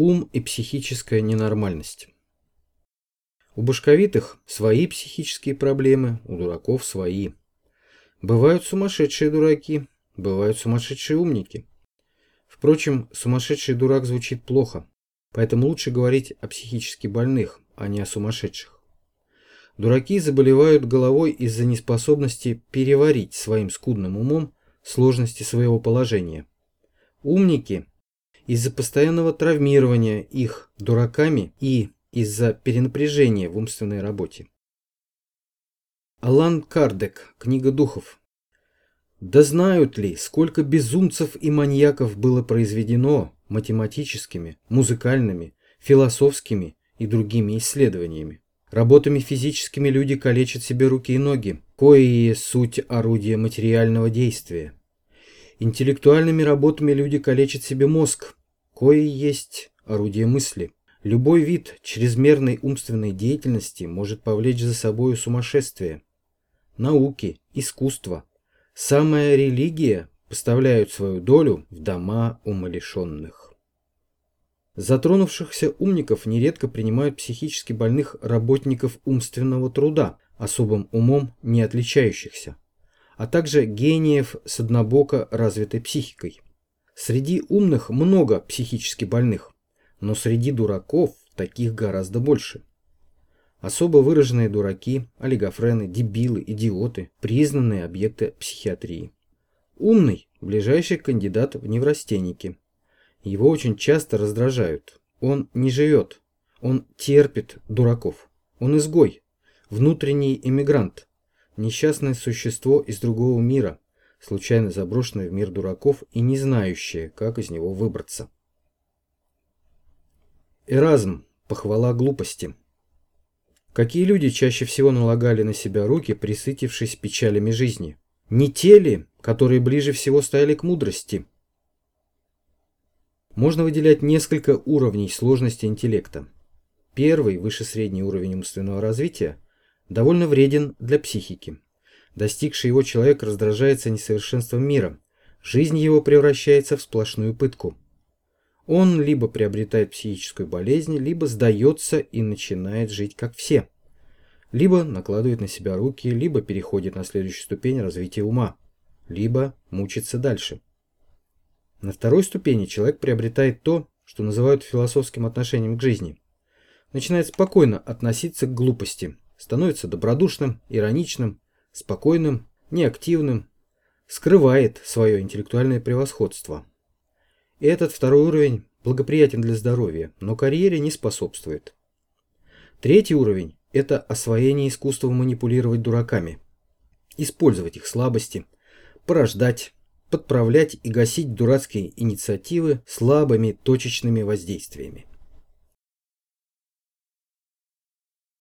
Ум и психическая ненормальность. У башковитых свои психические проблемы, у дураков свои. Бывают сумасшедшие дураки, бывают сумасшедшие умники. Впрочем, сумасшедший дурак звучит плохо, поэтому лучше говорить о психически больных, а не о сумасшедших. Дураки заболевают головой из-за неспособности переварить своим скудным умом сложности своего положения. Умники из-за постоянного травмирования их дураками и из-за перенапряжения в умственной работе. Алан Кардек, Книга духов. Да знают ли, сколько безумцев и маньяков было произведено математическими, музыкальными, философскими и другими исследованиями. Работами физическими люди калечат себе руки и ноги, кои суть орудия материального действия. Интеллектуальными работами люди калечат себе мозг, кое есть орудие мысли. Любой вид чрезмерной умственной деятельности может повлечь за собой сумасшествие. Науки, искусство, самая религия поставляют свою долю в дома умалишенных. Затронувшихся умников нередко принимают психически больных работников умственного труда, особым умом не отличающихся, а также гениев с однобоко развитой психикой. Среди умных много психически больных, но среди дураков таких гораздо больше. Особо выраженные дураки, олигофрены, дебилы, идиоты – признанные объекты психиатрии. Умный – ближайший кандидат в неврастенники. Его очень часто раздражают. Он не живет. Он терпит дураков. Он изгой. Внутренний эмигрант. Несчастное существо из другого мира, случайно заброшенный в мир дураков и не знающие, как из него выбраться. Эразм. Похвала глупости. Какие люди чаще всего налагали на себя руки, присытившись печалями жизни? Не те ли, которые ближе всего стояли к мудрости? Можно выделять несколько уровней сложности интеллекта. Первый, выше средний уровень умственного развития, довольно вреден для психики. Достигший его человек раздражается несовершенством мира. Жизнь его превращается в сплошную пытку. Он либо приобретает психическую болезнь, либо сдается и начинает жить как все. Либо накладывает на себя руки, либо переходит на следующую ступень развития ума, либо мучится дальше. На второй ступени человек приобретает то, что называют философским отношением к жизни. Начинает спокойно относиться к глупости, становится добродушным, ироничным, спокойным, неактивным, скрывает свое интеллектуальное превосходство. Этот второй уровень благоприятен для здоровья, но карьере не способствует. Третий уровень – это освоение искусства манипулировать дураками, использовать их слабости, порождать, подправлять и гасить дурацкие инициативы слабыми точечными воздействиями.